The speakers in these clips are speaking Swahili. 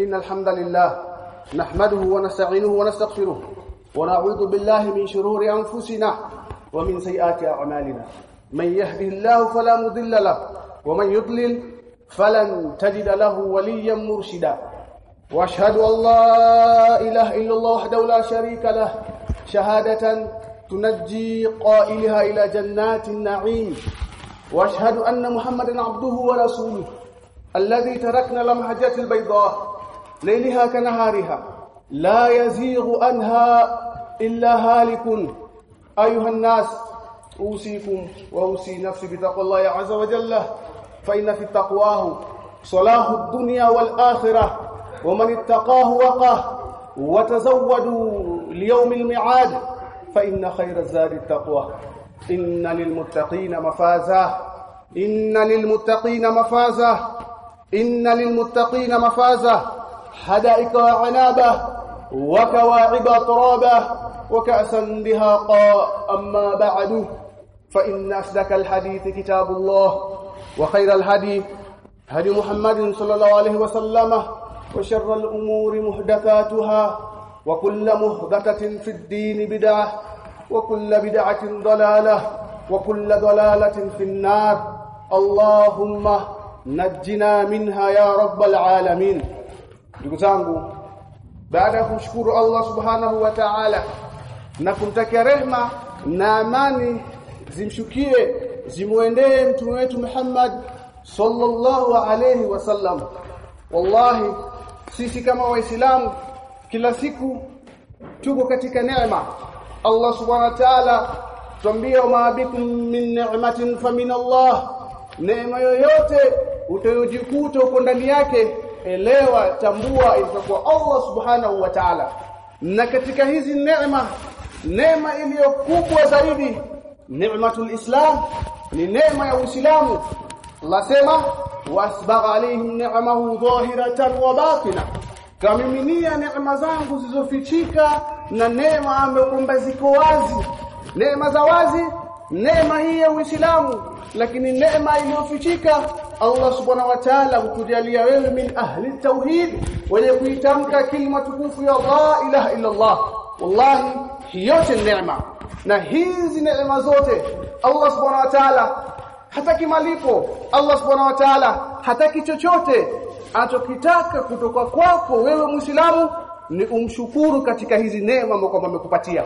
إن الحمد لله نحمده ونستعينه ونستغفره ونعوذ بالله من شرور أنفسنا ومن سيئات أعمالنا. من يهده الله فلا مضل له ومن يضلل فلن تجد له وليا مرشدا. وأشهد أن لا إله إلا الله وحده لا شريك له. شهادة تنجي قائلها إلى جنات النعيم. وأشهد أن محمدا عبده ورسوله الذي تركنا لمحجة البيضاء. ليلها كنهارها لا يزيغ عنها إلا هالك. أيها الناس أوصيكم وأوصي نفسي بتقوى الله عز وجل فإن في تقواه صلاح الدنيا والآخرة ومن اتقاه وقاه وتزودوا ليوم الميعاد فإن خير الزاد التقوى. إن للمتقين مفازا. إن للمتقين مفازا. إن للمتقين مفازا. حدائق وعنابة وكواعب ترابا وكأسا دهاقا أما بعد فإن أصدق الحديث كتاب الله وخير الهدي هدي محمد صلى الله عليه وسلم وشر الأمور محدثاتها وكل محدثة في الدين بدعة وكل بدعة ضلالة وكل ضلالة في النار. اللهم نجنا منها يا رب العالمين. Ndugu zangu baada ya kumshukuru Allah subhanahu wa ta'ala na kumtakia rehma na amani zimshukie zimuendee mtume wetu Muhammad sallallahu alayhi wasallam wallahi sisi kama waislamu kila siku tuko katika neema. Allah subhanahu wa ta'ala tuambia maabikum min ni'matin fa min Allah. Neema yoyote utayojikuta uko ndani yake elewa tambua itakuwa Allah subhanahu wa ta'ala. Na katika hizi neema neema iliyo kubwa zaidi neematul islam ni neema ya uislamu. Allah sema wasbagha alaihim ni'amahu dhahiratan wa batina. Kamiminia neema zangu zilizofichika na neema ambazo ziko wazi. Neema za wazi neema hii ya Uislamu. Lakini neema iliyofichika Allah subhanahu wa ta'ala hukujalia wewe min ahli tauhid wenye kuitamka kilima tukufu ya la ilaha illa Allah wallahi hiyote neema. Na hizi neema zote Allah subhanahu wa ta'ala hataki malipo. Allah subhanahu wa ta'ala hataki chochote. Anachokitaka kutoka kwako wewe Muislamu ni umshukuru katika hizi neema ambazo amekupatia.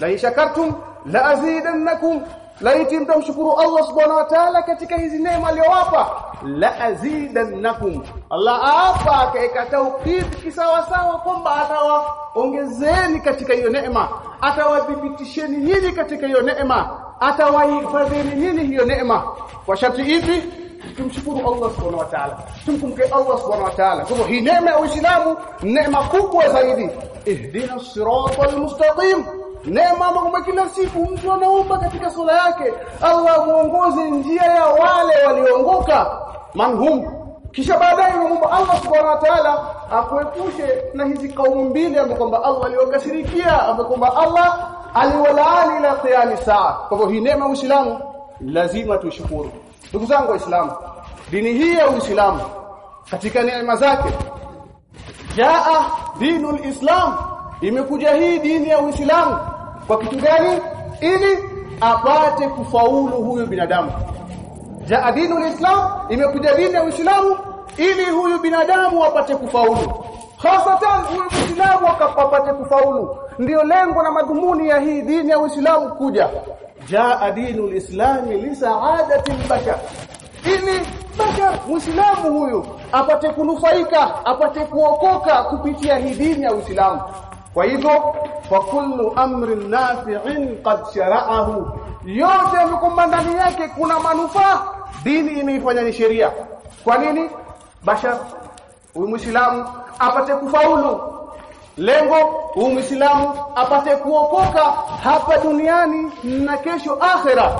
La ishakartum la azidannakum laiti mtamshukuru Allah subhanahu wa ta'ala katika hizi neema aliyowapa la azidannakum. Allah hapa akaeka tauhid kisawa sawa kwamba atawaongezeni katika hiyo neema atawadhibitisheni nyinyi katika hiyo neema atawahifadhini nyinyi hiyo neema. Kwa sharti ipi? Tumshukuru Allah subhanahu wa ta'ala. Tumkumke Allah subhanahu wa ta'ala. Kwa hii neema ya Uislamu neema kubwa zaidi. Ihdina siratal mustaqim neema ambayo kila siku mtu anaomba katika sala yake. Allah muongoze njia ya wale walioongoka. Manhum kisha baadaye anamuomba Allah subhanahu wa ta'ala akuepushe na hizi kaumu mbili ambapo kwamba Allah aliwakasirikia ambapo kwamba Allah aliwalaani ila qiyam saa kwa hivyo hii neema Uislamu lazima tushukuru ndugu zangu waislamu dini hii ya Uislamu katika neema zake jaa dinul islam imekuja hii dini ya Uislamu kwa kitu gani? Ili apate kufaulu huyu binadamu. Jaa dinul islam imekuja dini ya Uislamu ili huyu binadamu apate kufaulu. Hasatan huyu Muislamu akapate kufaulu. Ndiyo lengo na madhumuni ya hii dini ya Uislamu kuja. Jaa dinul islam li sa'adati al-bashar ili bashar muislamu huyu apate kunufaika apate kuokoka kupitia hii dini ya Uislamu kwa hivyo fa kullu amrin nafi'in qad shara'ahu. Yote yamekuwa ndani yake kuna manufaa. Dini imeifanya ni sheria. Kwa nini? Bashar huyu muislamu apate kufaulu. Lengo huyu muislamu apate kuokoka hapa duniani na kesho akhera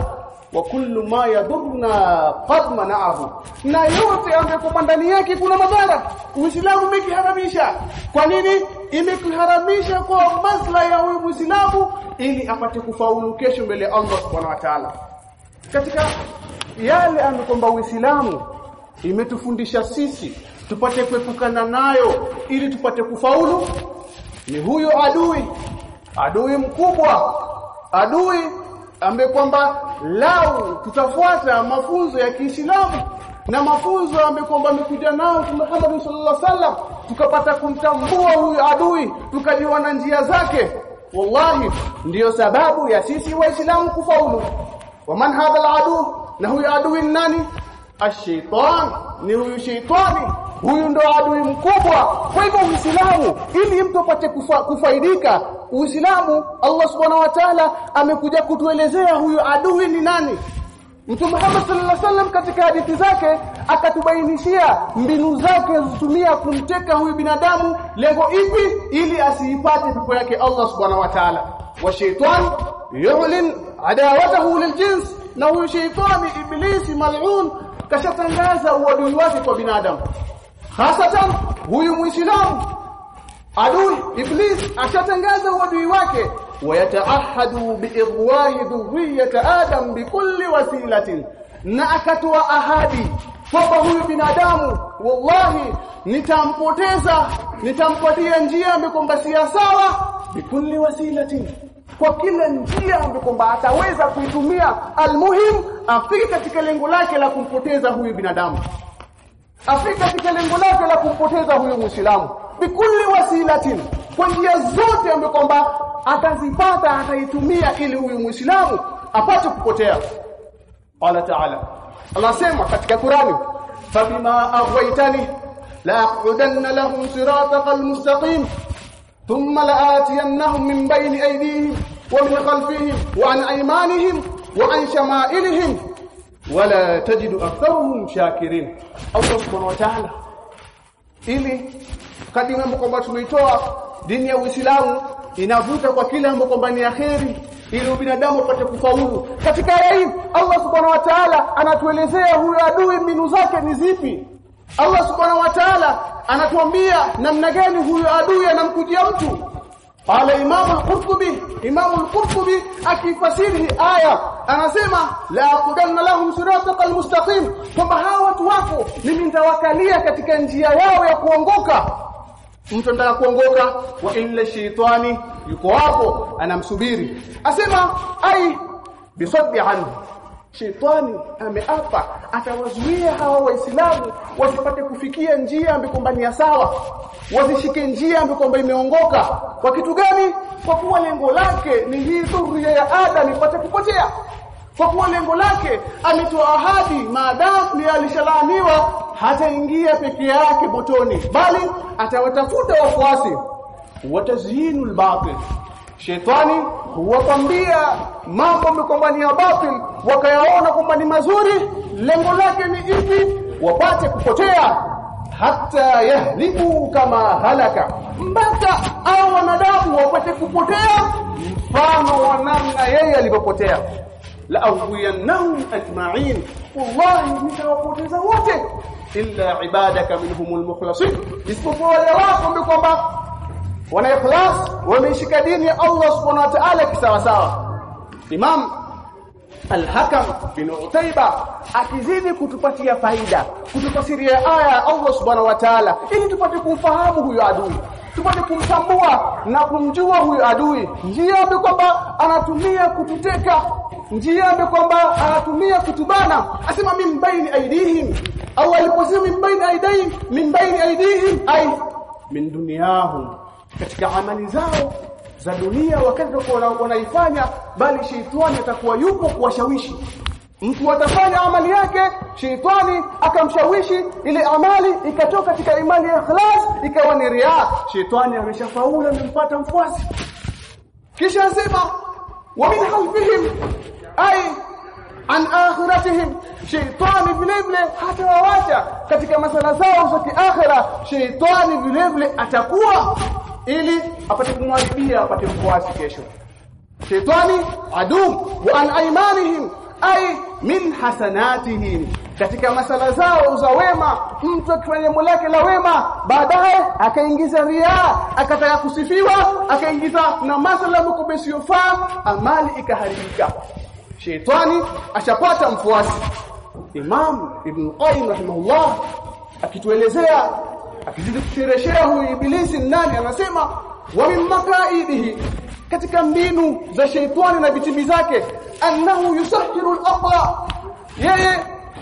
wa kullu ma yadurna qad mana'ahu na yote ambayo ndani yake kuna madhara. Uislamu umekiharamisha kwa nini? Imekiharamisha kwa maslahi ya huyu muislamu ili apate kufaulu kesho mbele Allah subhanahu wa ta'ala. Katika yale ambayo uislamu imetufundisha sisi tupate kuepukana nayo ili tupate kufaulu ni huyo adui. Adui mkubwa. Adui ambaye kwamba lau tutafuata mafunzo ya Kiislamu na mafunzo ambaye kwamba amekuja nao Muhammad sallallahu alaihi wasallam tukapata kumtambua huyu adui tukajua na njia zake. Wallahi ndiyo sababu ya sisi waislamu kufaulu. Waman hadha aladu na huyu adui ni nani? Ashaitan ni huyu shaitani huyu ndo adui mkubwa. Kwa hivyo uislamu ili mtu apate kufa, kufaidika uislamu Allah subhanahu wa ta'ala amekuja kutuelezea huyu adui ni nani. Mtume Muhammad sallallahu alaihi wasallam katika hadithi zake akatubainishia mbinu zake zitumia kumteka huyu binadamu lengo ipi ili asiipate pepo yake Allah subhanahu wa ta'ala. Wa shaytan yu'lin adawatahu liljins na huyu shaytani iblisi mal'un kashatangaza uadui wake kwa binadamu hasatan huyu muislam adui iblis ashatangaza uadui wake. Wayataahadu biirwahi dhurriyyat adam bikulli wasilatin. Na akatoa ahadi kwamba huyu binadamu wallahi nitampoteza nitampatia njia si sawa bikulli wasilatin. Kwa kila njia kwamba ataweza kuitumia. Almuhim afike katika lengo lake la kumpoteza huyu binadamu afike katika lengo lake la kumpoteza huyu muislamu bikulli wasilatin kwa njia zote ambazo kwamba atazipata ataitumia ili huyu muislamu apate kupotea qala ta'ala Allah sema katika Qur'ani fabima aghwaytani la aqudanna lahum siratal mustaqim thumma la'atiyannahum min bayni aydihim wa min khalfihim wa an aymanihim wa an shama'ilihim wala tajidu aktharuhum shakirin. Allah subhanahu wa ta'ala ili kadiri mambo kwamba tumeitoa dini ya Uislamu inavuta kwa kila ambacho kwamba ni yaheri ili binadamu apate kufaulu. Katika hii Allah subhanahu wa ta'ala anatuelezea huyo adui mbinu zake ni zipi. Allah subhanahu wa ta'ala anatuambia namna gani huyo adui anamkujia mtu Qala Imam al-Qurtubi Imam al-Qurtubi akifasiri aya anasema la aqudanna lahum siratal mustaqim kwamba hawa watu wako mimi katika njia yao ya kuongoka. Mtu anataka kuongoka wa illa shaytani yuko hapo anamsubiri. Asema ai bisaddi anhu Shetani ameapa atawazuia hawa waislamu wasipate kufikia njia ambayo ni sawa wasishike njia ambayo imeongoka. Kwa kitu gani? Kwa kuwa lengo lake ni hii dhuria ya Adam ipate kupotea. Kwa kuwa lengo lake ametoa ahadi maadamu ni alishalaaniwa hataingia peke yake motoni bali atawatafuta wafuasi. Watazinu batil Shetani huwakwambia mambo kwamba ni batil wakayaona kwamba ni mazuri lengo lake ni ipi? Wapate kupotea. Hata yahliku kama halaka mpaka au wanadamu wapate kupotea mfano wa namna yeye alipopotea la awiyannahum ajma'in wallahi nitawapoteza wote. Illa ibadaka minhumul mukhlasin isipokuwa wale wako kwamba wana ikhlas wameishika dini ya Allah subhanahu wa ta'ala kisawa sawa Imam Al-Hakam bin Utaiba akizidi kutupatia faida kutufasiria aya ya Allah subhanahu wa ta'ala ili tupate kumfahamu huyo adui tupate kumtambua na kumjua huyo adui. Njia ambayo kwamba anatumia kututeka njia ambayo kwamba anatumia kutubana. Asema min baini aidihim. Au aliposema min baini aidihim. Min baini aidihim ai min dunyahum katika amali zao za dunia wakati wanaifanya bali sheitani atakuwa yupo kuwashawishi. Mtu atafanya amali yake sheitani akamshawishi ile amali ikatoka katika imani ya ikhlas ikawa ni ria. Sheitani ameshafaula amempata mfuasi. Kisha asema wa min khalfihim ay an akhiratihim. Sheitani vile hata wawacha katika masala zao za kiakhira. Sheitani vile vile atakuwa ili apate kumharibia apate mfuasi kesho. Shetani adu wa an aymanihim ay min hasanatihim. Katika masala zao za wema mtu akifanya jambo la wema baadaye akaingiza ria akataka kusifiwa akaingiza na masala mkubesiyofaa amali ikaharibika. Shetani ashapata mfuasi. Imam Ibn Qayyim rahimahullah akituelezea akizidi huyu ibilisi nani anasema wa min makaidihi katika mbinu za sheitani na vitimbi zake annahu yusahiru al-aqla yeye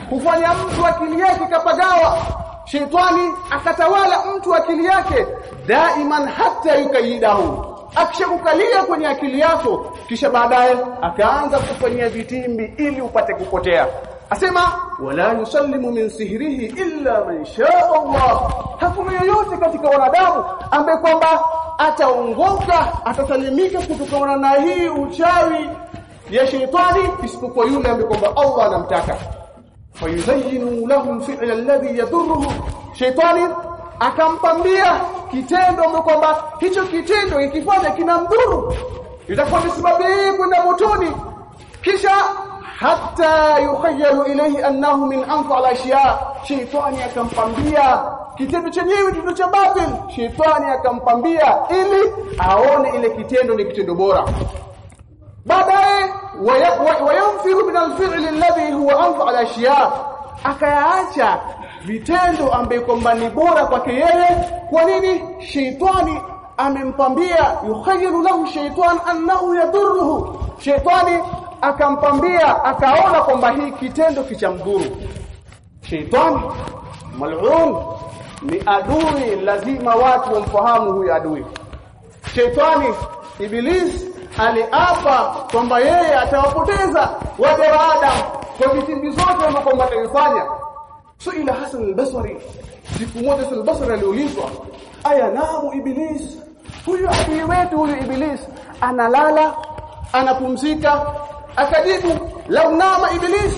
kufanya mtu akili yake kapagawa sheitani akatawala mtu akili yake daiman hata yukayidahu akishakukalia kwenye akili yako kisha baadaye akaanza kufanyia vitimbi ili upate kupotea asema wala yusallimu min sihrihi illa man shaa Allah. Hakuna yoyote katika wanadamu ambaye kwamba ataongoka atasalimika kutokana na hii uchawi ya shetani isipokuwa yule ambaye kwamba Allah anamtaka. Fayuzayyinu lahu al-fi'l alladhi yadurruhu. Shaytani akampambia kitendo ambacho kwamba hicho kitendo ikifanya kinamdhuru itakuwa ni sababu yeye kwenda motoni. Kisha hata yukhayyalu ilayhi annahu min anfa al-ashya shaytani akampambia kitendo chenyewe kitendo cha batil shaytani akampambia ili aone ile kitendo ni kitendo bora baadaye wayamfiru min al-fi'li alladhi huwa anfa al-ashya akayaacha vitendo ambaye kwamba ni bora kwake yeye kwa nini shaytani amempambia yukhayyalu lahu shaytan annahu yadurruhu shaytani akampambia akaona kwamba hii kitendo kicha mguru. Shaitani mal'un ni adui lazima watu wamfahamu huyu adui. Shaitani iblis aliapa kwamba yeye atawapoteza waja wa Adam kwa vitimbi zote ambavyo so suila Hasan al-Basri siku moja Hasan al-Basri aliulizwa aya namu iblis? Huyu adui wetu huyu iblis analala anapumzika akajibu lau nama iblis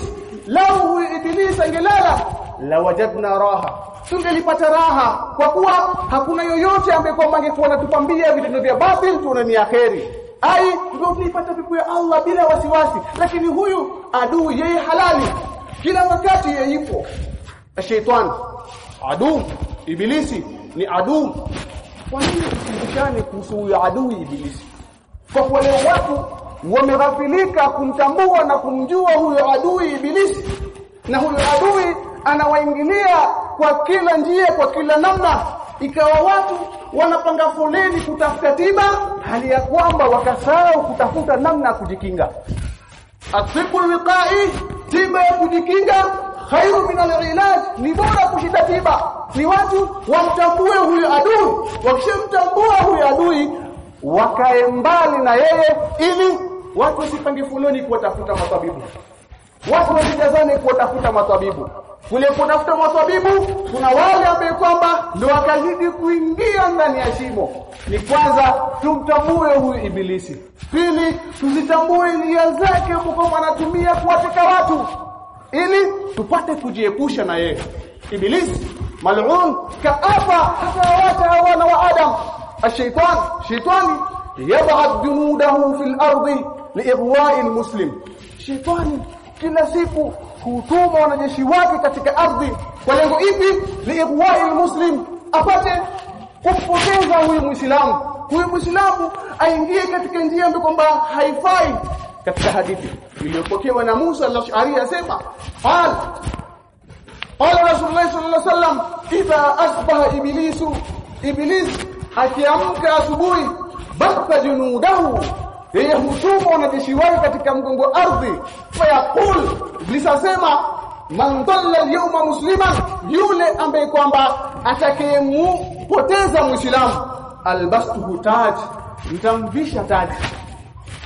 lau iblis angelala la wajadna raha. Tungelipata raha kwa kuwa hakuna yoyote ambaye kwamba angekuwa anatupambia vitendo vya batil tunani akheri. Ai tuipata pepo ya Allah bila wasiwasi. Lakini huyu adui yeye halali. Kila wakati yeye yupo. Shaitani adu ibilisi ni adu kwa nini tukumbushane kuhusu huyu adui ibilisi? Kwa kuwa leo watu wameghafilika kumtambua na kumjua huyo adui ibilisi. Na huyo adui anawaingilia kwa kila njia kwa kila namna. Ikawa watu wanapanga foleni kutafuta tiba hali ya kwamba wakasahau kutafuta namna ya kujikinga. Atibu wiqai tiba ya kujikinga khairu min alilaj ni bora kushinda tiba. Ni watu wamtambue huyo adui. Wakishamtambua huyo adui wakae mbali na yeye ili watu wasipange fuloni kuwatafuta matabibu watu wasijazane kuwatafuta matabibu kule kutafuta matabibu kuna wale ambao kwamba ndio wakazidi kuingia ndani ya shimo. Ni kwanza tumtambue huyu ibilisi. Pili tuzitambue nia zake kwa anatumia kuwateka watu. Ili tupate kujiepusha na yeye. Ibilisi mal'un kaapa hata wana wa adam الشيطان شيطاني يبعث جنوده في الارض لاغواء المسلم شيطاني kila siku hutuma wanajeshi wake katika ardhi kwa lengo ipi liigwai muslim apate kumpoteza huyu muislamu huyu muislamu aingie katika njia ambayo kwamba haifai katika hadithi iliyopokewa na Musa al-Ash'ari asema qal qala rasulullah sallallahu alaihi wasallam idha asbaha iblisu iblis akiamka asubuhi basa junudahu. Yeye hutuma wanajeshi wake katika mgongo ardhi. Fayaqul lisasema man dalla al-yawma musliman yule ambaye kwamba atakayempoteza muislamu. Albastuhu taj mtamvisha taji.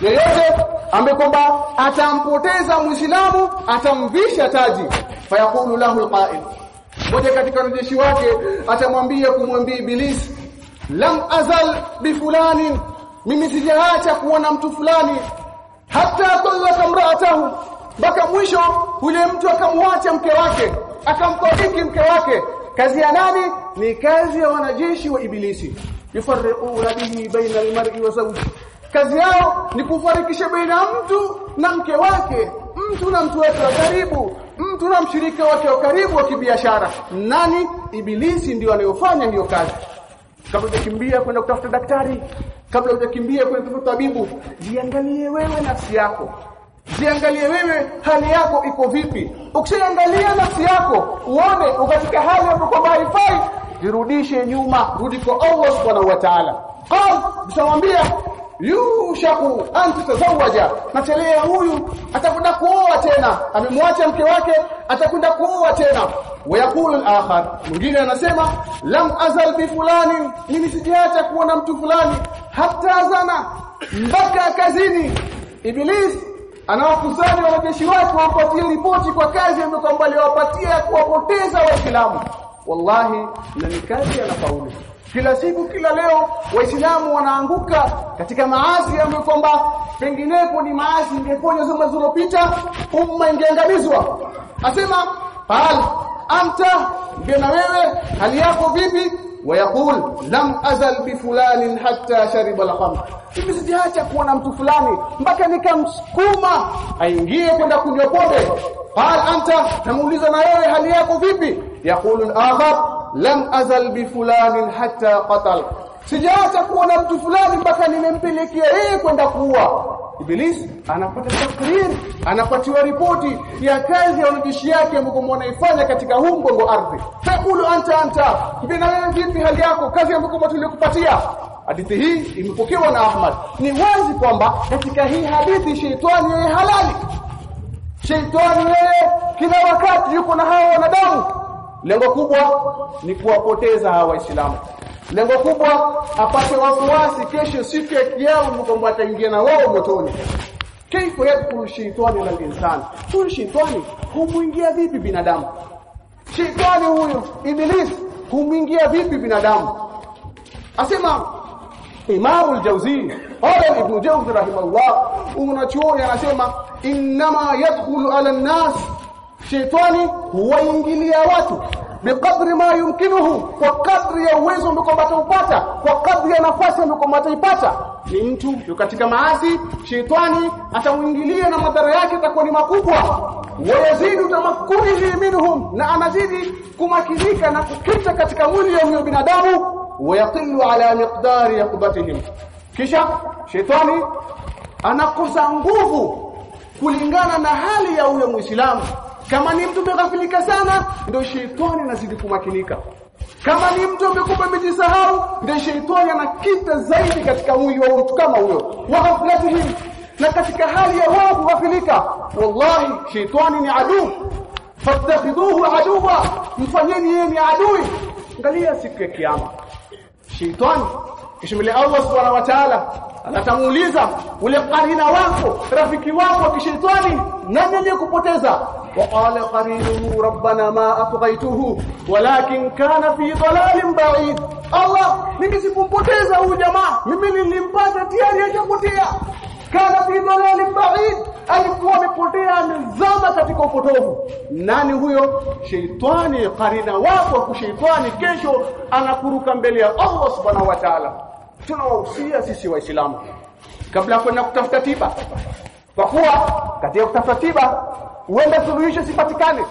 Yeyote ambaye kwamba atampoteza muislamu atamvisha taji. Fayaqulu lahu alqa'il. Moja katika wanajeshi wake atamwambia kumwambia ibilisi lam azal bifulani mimi sijaacha kuona mtu fulani. Hata talaka mraatahu mpaka mwisho yule mtu akamwacha mke wake. Akamkodiki mke wake. Kazi ya nani? Ni kazi ya wanajeshi wa ibilisi. Yufarriquna bihi baina almar'i wa zawji. Kazi yao ni kufarikisha baina mtu na mke wake. Mtu na mtu wake wa karibu. Mtu na mshirika wake wa karibu wa kibiashara. Nani? Ibilisi ndio anayofanya hiyo kazi kabla hujakimbia kwenda kutafuta daktari kabla hujakimbia kwenda kutafuta tabibu jiangalie wewe nafsi yako. Jiangalie wewe hali yako iko vipi. Ukishaangalia nafsi yako uone ukatika hali hali ambayo haifai jirudishe nyuma rudi kwa Allah subhanahu wa ta'ala. Qal msamwambia yushaku an tazawaja nachelea huyu atakwenda kuoa tena. Amemwacha mke wake atakwenda kuoa tena wayakulu al-akhar. Mwingine anasema lam azal bi fulani mimi sijaacha kuona mtu fulani hata zana mpaka kazini. Iblis anawakusanya wanajeshi wake wapatie ripoti kwa kazi ambayo kwamba aliwapatia kuwapoteza waislamu. Wallahi na ni kazi anafaulu kila siku kila leo waislamu wanaanguka katika maasi ambayo kwamba penginepo ni maasi ingeponywa zama zilizopita umma ingeangamizwa. Asema qal anta ndio na wewe hali yako vipi? Wayaqul lam azal bi fulani hatta shariba al-khamr kuona mtu fulani mpaka nikamsukuma aingie kwenda kunywa pombe. Qal anta namuuliza na wewe hali yako vipi? Yaqulu al-akhar lam azal bi fulani hatta qatal. Sijaacha kuona mtu fulani mpaka nimempelekea yeye kwenda kuua Iblis anapata takrir, anapatiwa ripoti ya kazi ya wanajeshi yake ambayo wanaifanya katika huu mgongo ardhi. Takulu anta anta, mbona wewe vipi hali yako? Kazi ambayo tulikupatia. Hadithi hii imepokewa na Ahmad. Ni wazi kwamba katika hii hadithi sheitani yeye halali. Sheitani yeye kila wakati yuko na hao wanadamu. Lengo kubwa ni kuwapoteza hawa Waislamu lengo kubwa apate wafuasi kesho siku ya kiyama kwamba ataingia na wao motoni. Kaifa yadkhulu shaytanu na insani huyu shaytani humuingia vipi binadamu? Shaytani huyu iblis humuingia vipi binadamu? Asema Imam al-Jawzi qala Ibn Jawzi rahimahullah unachuoni anasema inma yadkhulu ala an-nas. Huwaingilia watu biqadri ma yumkinuhu kwa kadri ya uwezo ambao ataupata kwa kadri ya nafasi ambayo ataipata ni mtu yuko katika maasi shetani atamuingilia na madhara yake atakuwa ni makubwa. Wayazidu tamakkunihi minhum na anazidi kumakinika na kukita katika mwili ya binadamu. Wayatilu ala miqdari yaqbatihim. Kisha shetani anakosa nguvu kulingana na hali ya huyo muislamu kama ni mtu amekafilika sana ndio shetani anazidi kumakinika. Kama ni mtu amekuwa amejisahau ndio shetani anakita zaidi katika mwili wa mtu kama huyo. Wa waghaflatihim na katika hali ya wao kughafilika wallahi shetani ni adui. Fatakhidhuhu aduwa. Mfanyeni yeye ni adui. Angalia siku ya kiyama. Shetani kisha mbele Allah subhanahu wa ta'ala anatamuuliza ule karina wako rafiki wako kishetani kishaitani nani aliyekupoteza? Waqala qarinu rabbana ma afghaytuhu walakin kana fi dalalin ba'id. Allah mimi sikupoteza huyu jamaa mimi nilimpata tayari hajapotea kana fi dhalalin ba'id alikuwa amepotea amezama katika upotovu. Nani huyo? Sheitani karina wako. Kusheitani kesho anakuruka mbele ya Allah subhanahu wa ta'ala. Tunawahusia sisi waislamu. Kabla kwenda kutafuta tiba. Kwa kuwa katika kutafuta tiba uende suluhisho sipatikane.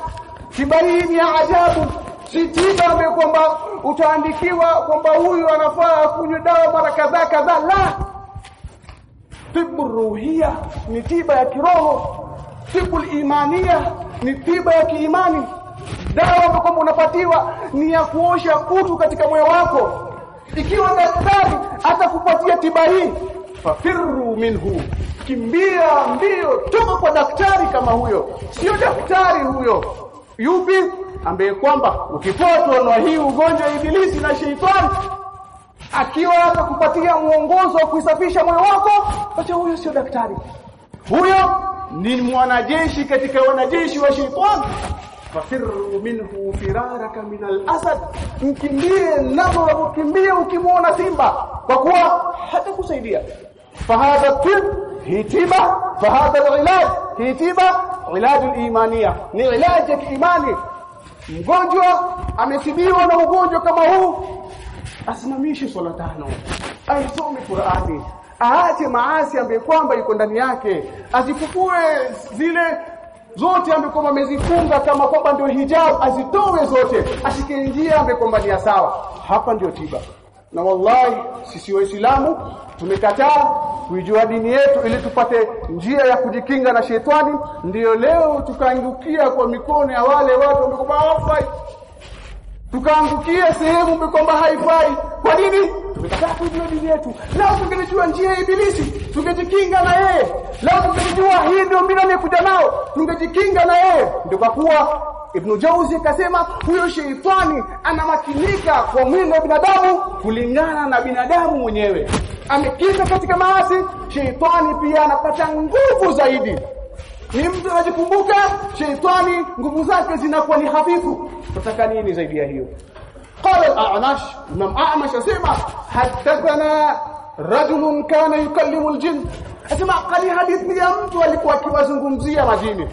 Tiba hii ni ya ajabu. Si tiba ambayo kwamba utaandikiwa kwamba huyu anafaa kunywa dawa mara kadhaa kadhaa. La tibu ruhia ni tiba ya kiroho. Tibu imania ni tiba ya kiimani. Dawa ambayo unapatiwa ni ya kuosha kutu katika moyo wako. Ikiwa daktari atakupatia tiba hii fafirru minhu. Kimbia mbio toka kwa daktari kama huyo. Sio daktari huyo. Yupi? Ambaye kwamba ukipotwa na hii ugonjwa ibilisi na sheitani akiwa hapa kupatia mwongozo wa kuisafisha moyo wako acha huyo sio daktari. Huyo ni mwanajeshi katika wanajeshi wa shetani. fafirru minhu firaraka min al-asad mkimbie nao ukimbie ukimuona simba kwa kuwa hatakusaidia. Fahadha tib hii tiba. Fahadha al-ilaj hii tiba. Ilaj al-imaniya ni ilaj ya kiimani. Mgonjwa ametibiwa na ugonjwa kama huu asimamishe swala tano. Aisome Qur'ani. Aache maasi ambaye kwamba yuko ndani yake. Azifukue zile zote ambaye kwamba amezifunga kama kwamba ndio hijab azitoe zote. Ashike njia ambaye kwamba ni sawa. Hapa ndio tiba. Na wallahi sisi waislamu tumekataa kuijua dini yetu ili tupate njia ya kujikinga na shetani. Ndiyo leo tukaangukia kwa mikono ya wale watu ambao hawafai tukaangukia sehemu kwamba haifai. Kwa nini? Tumekataa dini yetu. Lao tungelijua njia ya ibilisi tungejikinga na yeye. Lao tungejua hii ndio mimi nimekuja nao tungejikinga na yeye. Ndio kwa kuwa Ibn Jauzi akasema huyo sheitani anamakinika kwa mwili wa binadamu kulingana na binadamu mwenyewe. Amekinga katika maasi sheitani pia anapata nguvu zaidi ni mtu anajikumbuka sheitani nguvu zake zinakuwa ni hafifu tutaka nini zaidi ya hiyo قال الأعمش إمام أعمش أسمع رجل كان يكلم الجن أسمع قال حديث ya mtu alikuwa akiwazungumzia majini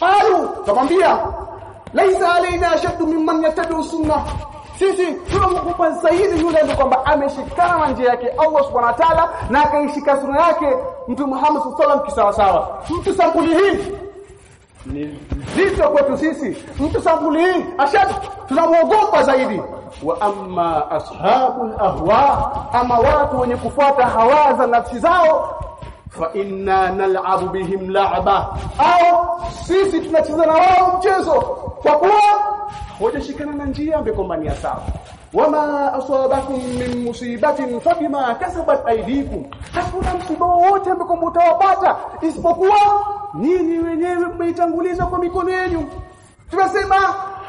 قالوا tamwambia laisa alaina ashaddu mimman yatabi'u sunnah sisi tunamkupa zaidi yule ndio kwamba ameshikana na njia yake Allah subhanahu wa ta'ala na akaishika sunna yake mtu Muhammad sallallahu alaihi wasallam kisawasawa. Mtu sampuli hii ni zito kwetu sisi. Mtu sampuli hii ashad tunamwogopa zaidi. Wa amma ashabul ahwa ama watu wenye kufuata hawaza nafsi zao fa inna nal'abu bihim la'ba. Au sisi tunacheza na wao mchezo. Kwa kuwa hawajashikana na njia mbekombania sawa. Wama asabakum min musibatin fabima kasabat aydikum. Hakuna msiba wowote ambao kwamba utawapata isipokuwa nini wenyewe mmeitanguliza kwa mikono yenu. Tunasema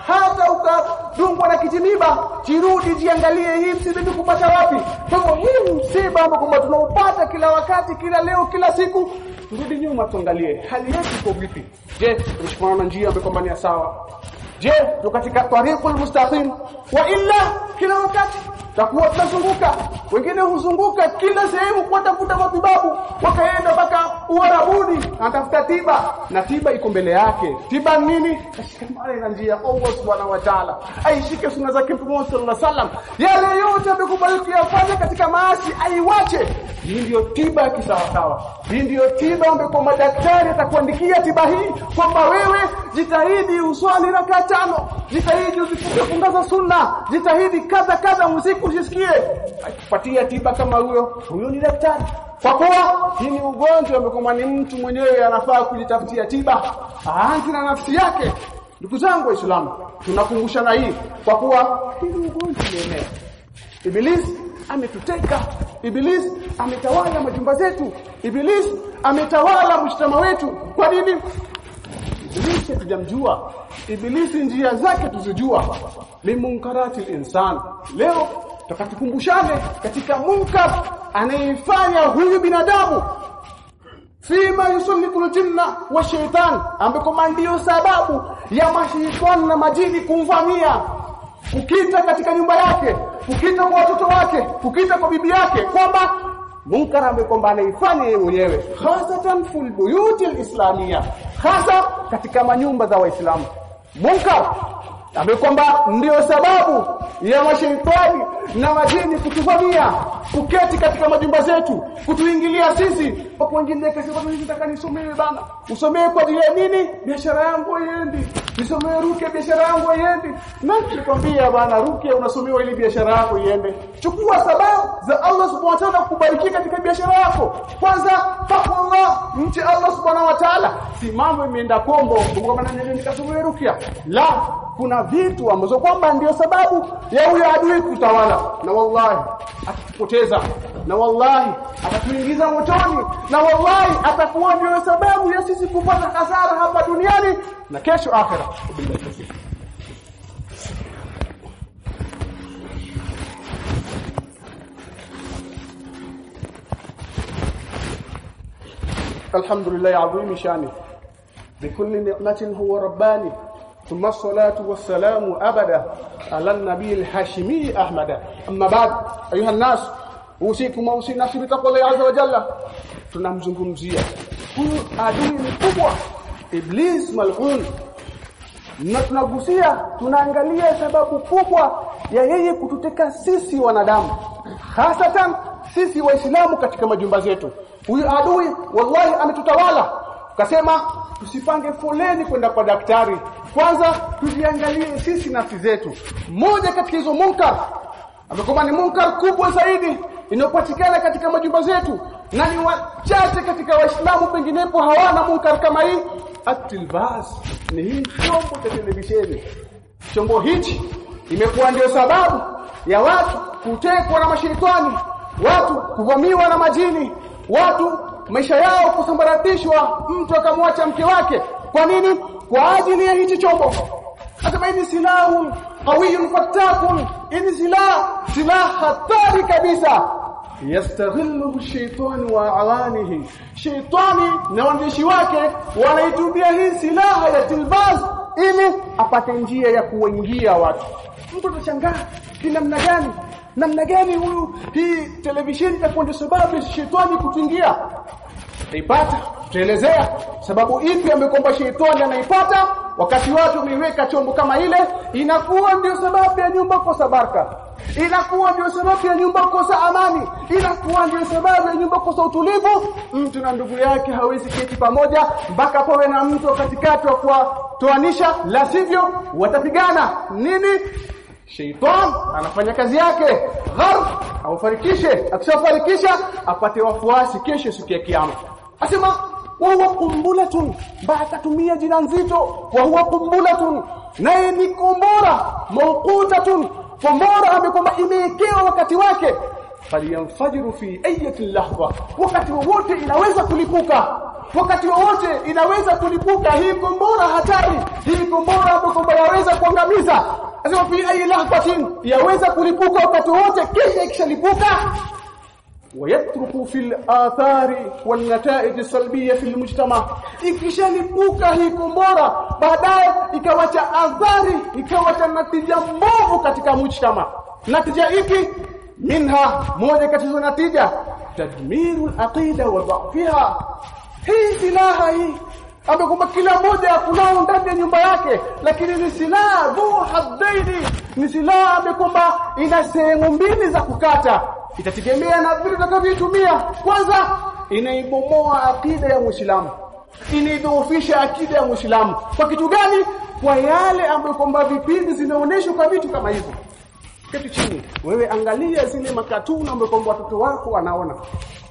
hata ukadungwa na kitimiba jirudi jiangalie hii msiba kupata wapi. Kwa hivyo hii msiba ambao tunaupata kila wakati kila leo kila siku. Turudi nyuma tuangalie hali yetu iko vipi. Je tumeshikamana na njia ambayo kwamba ni sawa je tu katika tariqul mustaqim? Wa illa kila wakati takuwa tunazunguka. Wengine huzunguka kila sehemu kutafuta matibabu wakaenda mpaka uarabuni anatafuta tiba. Na tiba iko mbele yake. Tiba nini? Kashikamane na njia Allah subhanahu wa ta'ala. Aishike sunna zake Mtume sallallahu alaihi wasallam. Yale yote amekubaliki afanye katika maasi aiwache. Hii ndio tiba kisawasawa. Hii ndio tiba ambayo kwa madaktari atakuandikia tiba hii kwamba wewe jitahidi uswali raka tano. Jitahidi uzifunge kungaza sunna. Jitahidi kadha kadha usiku usisikie. Akipatia tiba kama huyo huyo ni daktari. Kwa kuwa hii ni ugonjwa ambao ni mtu mwenyewe anafaa kujitafutia tiba. Aanze na nafsi yake. Ndugu zangu waislamu tunakumbushana hii. Kwa kuwa hii ugonjwa unaenea ibilisi ametuteka. Ibilisi ametawala majumba zetu. Ibilisi ametawala mshtama wetu. Kwa nini ibilisi tujamjua ibilisi njia zake tuzijua. Limunkarati insan leo tukatukumbushane katika munkar anayefanya huyu binadamu. Fima yusallitul jinna wa shaitan ambako ndio sababu ya mashaitani na majini kumvamia. Ukita katika nyumba yake ukita kwa watoto wake ukita kwa bibi yake kwamba munkar ambaye kwamba anaifanya yeye mwenyewe hasatan fil buyuti alislamia hasa katika manyumba za waislamu. Munkar ambaye kwamba ndio sababu ya mashaitani na majini kutuvamia kuketi katika majumba zetu kutuingilia sisi. Wengine nini nitakani nisomee bana. Usomee kwa ajili ya nini? Biashara yangu haiendi nisomee Rukia biashara yangu iende. na nikwambia bana Rukia unasomewa ili biashara yako iende. Chukua sababu za Allah subhanahu wa ta'ala kukubariki katika biashara yako. Kwanza takwa mche Allah subhanahu wa ta'ala. Si mambo imeenda kombo. Nini nikasomee rukia la kuna vitu ambazo kwamba ndio sababu ya huyo adui kutawala na wallahi atakupoteza na wallahi atatuingiza motoni na wallahi atakuwa ndio sababu ya sisi kupata hasara hapa duniani na kesho akhera الحمد لله عظيم شانه بكل نعمة هو رباني ثم الصلاة والسلام أبدا على النبي الهاشمي أحمد أما بعد أيها الناس أوصيكم وأوصي نفسي بتقوى الله عز وجل tunamzungumzia huyu adui mkubwa iblis mal'un na tunagusia tunaangalia sababu kubwa ya yeye kututeka sisi wanadamu hasatan sisi waislamu katika majumba zetu huyu adui wallahi ametutawala kasema tusipange foleni kwenda kwa daktari kwanza tujiangalie sisi nafsi zetu. Moja katika hizo munkar amekoma ni munkar kubwa zaidi inayopatikana katika majumba zetu na ni wachache katika waislamu penginepo hawana munkar kama hii. Atilbas ni hii chombo cha televisheni. Chombo hichi imekuwa ndio sababu ya watu kutekwa na mashaitani watu kuvamiwa na majini watu maisha yao kusambaratishwa mtu akamwacha mke wake. Kwa nini kwa ajili ya hichi chombo. Asema hizi silahu qawiyun fattakun, hizi silah silah hatari kabisa. Yastaghillu shaitani wa awanihi, shaitani na waandishi wake wanaitumia hii silaha ya tilbaz ili apate njia ya kuingia watu. Mtu atashangaa ni namna gani? Namna gani huyu hii televisheni itakuwa ndio sababu shetani kutuingia taipata tutaelezea. Sababu ipi amekomba shetani anaipata? Wakati watu wameiweka chombo kama ile inakuwa ndio sababu ya nyumba kosa baraka. Inakuwa ndio sababu ya nyumba kosa amani. Inakuwa ndio sababu ya nyumba kosa utulivu. Mtu na ndugu yake hawezi keti pamoja mpaka pawe na mtu katikati wa kuwatoanisha la sivyo watapigana. Nini Shaitan anafanya kazi yake. Ghar aufarikishe. Akishafarikisha apate wafuasi kesho siku ya kiyama. Asema wa huwa qumbulatun bakatumia jina nzito. Wa huwa qumbulatun naye ni kombora mawqutatun kombora ambayo kwamba imewekewa wakati wake falyanfajiru fi ayati lahza wakati wowote inaweza kulipuka wakati wowote inaweza kulipuka hii kombora hatari hii kombora ambayo kwamba yaweza kuangamiza Anasema fi ayi lahzatin yaweza kulipuka wakati wote kisha ikishalipuka ويترك في الآثار والنتائج السلبية في المجتمع ikishalipuka hii kombora baadaye ikawacha athari ikawacha natija mbovu katika mujtama natija ipi Minha moja kati ya natija tadmiru al-aqida wa dha'fiha hii silaha hii ambayo kwamba kila moja kunao ndani ya nyumba yake lakini ni silaha dhu haddaini ni silaha ambayo kwamba ina sehemu mbili za kukata. Itategemea na vile utakavyoitumia. Kwanza inaibomoa akida ya Muislamu. Inaidhoofisha akida ya Muislamu. Kwa kitu gani? Kwa yale ambayo kwamba vipindi zinaonyeshwa kwa vitu kama hivyo kitu chini. Wewe angalia zile makatuni ambayo kwamba watoto wako wanaona.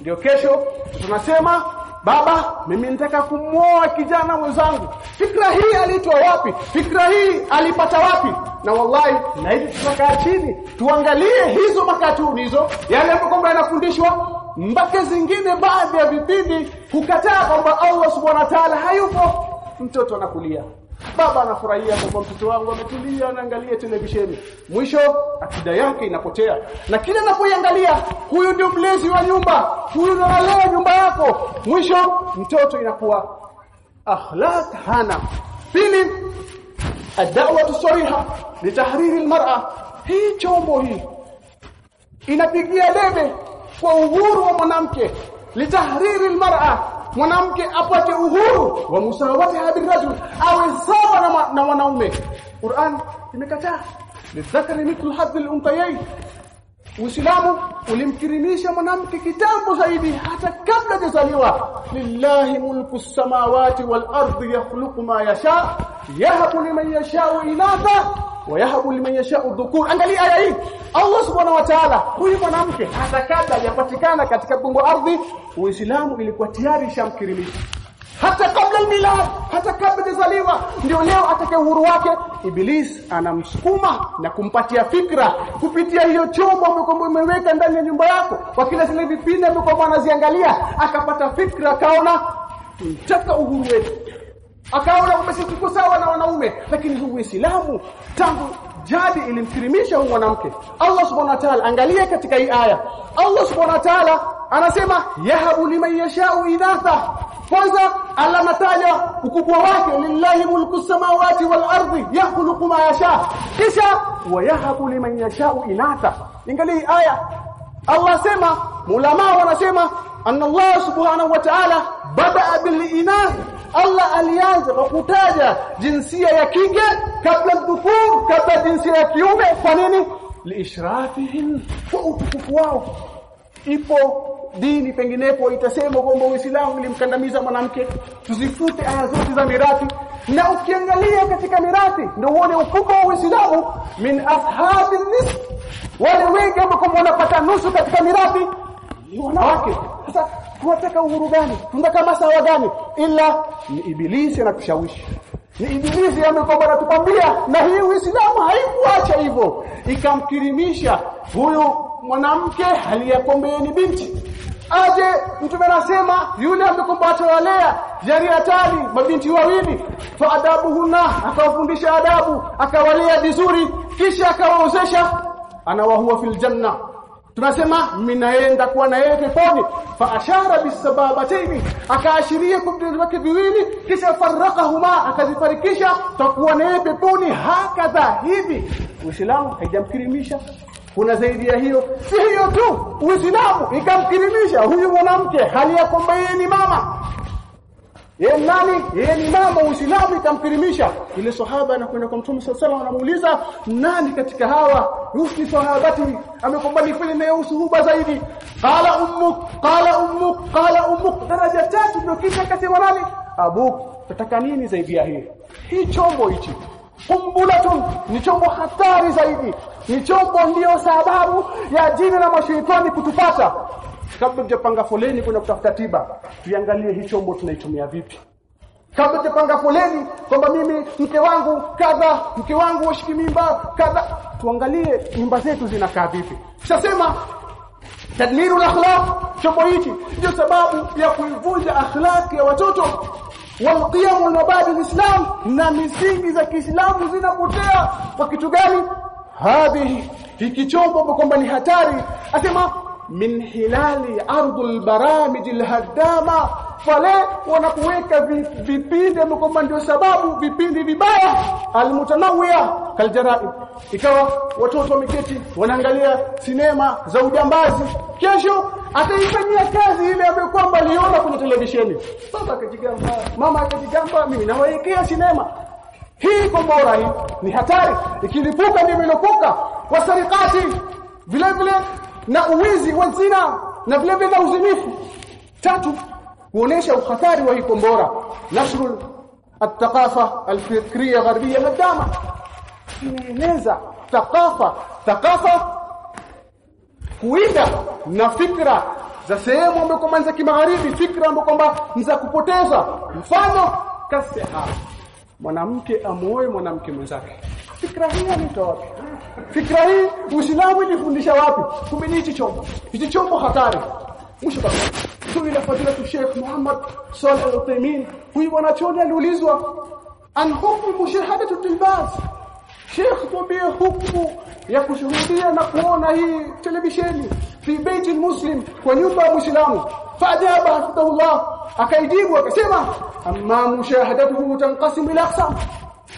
Ndio kesho tunasema baba mimi nitaka kumwoa kijana mwenzangu. Fikra hii alitoa wapi? Fikra hii alipata wapi? Na wallahi na hivi tutakaa chini tuangalie hizo makatuni hizo yale ambayo kwamba yanafundishwa mpaka zingine baadhi ya vipindi hukataa kwamba Allah subhanahu wa ta'ala hayupo. Mtoto anakulia Baba anafurahia kwa mtoto wangu ametulia anaangalia televisheni. Mwisho akida yake inapotea. Na kila anapoiangalia, huyu ndio mlezi wa nyumba, huyu ndio analea nyumba yako. Mwisho mtoto inakuwa akhlaq hana. Pili, adawatu sariha li litahriri almar'a. Hii chombo hii inapigia debe kwa uhuru wa mwanamke litahriri almar'a mwanamke apate uhuru wa musawatiha birajul awe sawa na, na wanaume. Qur'an imekataa. Lidhakari mithlu hadhi al-untayayn Uislamu ulimkirimisha mwanamke kitambo zaidi hata kabla hajazaliwa. Lillahi mulku samawati wal ardi yakhluqu ma yasha yahabu liman yasha'u inatha wa yahabu liman yasha'u dhukur. Angalia aya hii. Allah subhanahu wa ta'ala huyu mwanamke hata kabla hajapatikana katika gongo ardhi Uislamu ilikuwa tayari shamkirimisha hata kabla milad hata kabla hajazaliwa ndio leo atake uhuru wake. Iblis anamsukuma na kumpatia fikra. Kupitia hiyo chombo ambacho umeweka ndani ya nyumba yako kwa kila zile vipindi ambavyo anaziangalia akapata fikra akaona mtaka uhuru wetu akaona tuko sawa na wanaume lakini Uislamu tangu jadi ilimkirimisha huyu mwanamke. Allah subhanahu wa ta'ala angalia katika hii aya. Allah subhanahu wa ta'ala anasema yahabu liman yasha'u inatha kwanza Allah anataja ukubwa wake lillahi mulku samawati wal ardi yakhluqu ma yasha. Kisha wayahabu liman yasha'u inatha. Angalia aya Allah sema ulama wanasema anna Allah subhanahu wa ta'ala badaa bil Allah alianza kwa kutaja jinsia ya kike kabla dhukur kabla jinsia ya kiume. Kwa nini? Liishrafihim kwa utukufu wao. Ipo dini penginepo itasema kwamba Uislamu ulimkandamiza mwanamke. Tuzifute aya zote za mirathi na ukiangalia katika mirathi ndio uone ukubwa wa Uislamu min ashabi nis wale wengi ambao wanapata nusu katika mirathi ni wanawake. Sasa tunataka uhuru gani? Tunataka masawa gani? Ila ni ibilisi anakushawishi ni ibilisi amekwamba anatukwambia na hii Uislamu haikuacha hivyo. Ikamkirimisha huyu mwanamke aliyekombeeni binti aje mtume anasema yule amekwamba atawalea jariatani mabinti wawili. Fa adabuhunna akawafundisha adabu akawalea vizuri kisha akawaozesha anawahua fil janna. Tunasema minaenda kuwa na yeye peponi. Fa ashara bisababataini akaashiria kumtendo wake viwili kisha farakahuma akazifarikisha takuwa na yeye peponi hakadha hivi. Uislamu haijamkirimisha kuna zaidi ya hiyo? Si hiyo tu. Uislamu ikamkirimisha huyu mwanamke. Hali ya kwamba yeye ni mama. Yeye nani? Yeye ni mama. Uislamu ikamkirimisha. Ile sahaba anakwenda kwa mtume sallallahu alaihi anamuuliza nani katika hawa? Yusi sahabati amekwamba nifanye naye usuhuba zaidi? Qala ummuk qala ummuk qala ummuk. Daraja tatu ndio kisha akasema nani? Abuk. Tataka nini zaidi ya hii hii chombo hichi kumbulatun ni chombo hatari zaidi. Ni chombo ndio sababu ya jini na mashaitani kutupata. Kabla tujapanga foleni kwenda kutafuta tiba tuangalie hii chombo tunaitumia vipi. Kabla tujapanga foleni kwamba mimi mke wangu kadha mke wangu washiki mimba kadha tuangalie nyumba zetu zinakaa vipi. Tutasema tadmiru akhlaq chombo hichi ndio sababu ya kuivunja akhlaq ya watoto walqiyam walmabadi alislam na misingi za Kiislamu zinapotea. Kwa kitu gani? Hadhihi hiki chombo kwamba ni hatari. Asema min hilali ardul baramij alhadama pale wanapoweka vipindi kwamba ndio sababu vipindi vibaya. Almutanawia kaljaraib ikawa watoto wameketi wanaangalia sinema za ujambazi. Kesho ataifanyia kazi ile ambayo kwamba aliona kwenye televisheni baba akajigamba mama akajigamba mimi nawaekea sinema hii kombora hii ni hatari ikilipuka ndio imelopuka wasarikati vile vile na uwizi wa zina na vile vile na uzinifu tatu kuonesha ukhatari wa hii kombora nashrul الثقافه الفكريه غربيه مدامه inaeleza thakafa thakafa kuiga na fikra za sehemu ambayo kwamba za kimagharibi fikra ambayo kwamba ni za kupoteza. Mfano kaseha mwanamke amuoe mwanamke mwenzake. Fikra hii ni wapi? Fikra hii uislamu ilifundisha wapi? Kumbe hichi chombo. Hichi chombo hatari. Mwisho kabisa. Suila fadilatu Sheikh Muhammad Saleh Al-Uthaymeen huyu mwanachuoni aliulizwa an hukmu mushahadatu tilbaz Sheikh tuambie hukumu ya kushuhudia na kuona hii televisheni fi baiti muslim kwa nyumba ya Muislamu. Fajaba hafidhahullah. Akaijibu akasema amma mushahadatuhu tanqasimu ila aqsam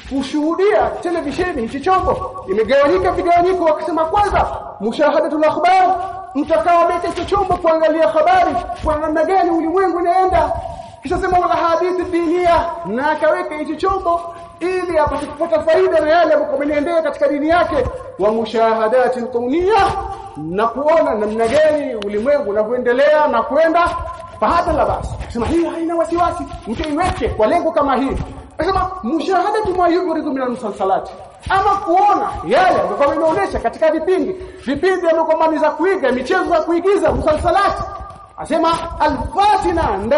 kushuhudia televisheni hichi chombo imegawanyika vigawanyiko akasema kwanza mushahadatul akhbar mtakao beta hicho chombo kuangalia habari kwa namna gani ulimwengu unaenda? Kisha sema wala hadithi dinia na akaweka hicho chombo ili apate kupata faida na yale ambayo katika dini yake wa mushahadati alqawniya na kuona namna gani ulimwengu unavyoendelea na kwenda fahadha la basi. Sema hii haina wasiwasi mtaiweke kwa lengo kama hii Anasema mushahadatu ma yuridu min almusalsalati. Ama kuona yale ambayo katika vipindi vipindi ambavyo za kuiga michezo ya kuigiza musalsalati. Asema alfatina ndani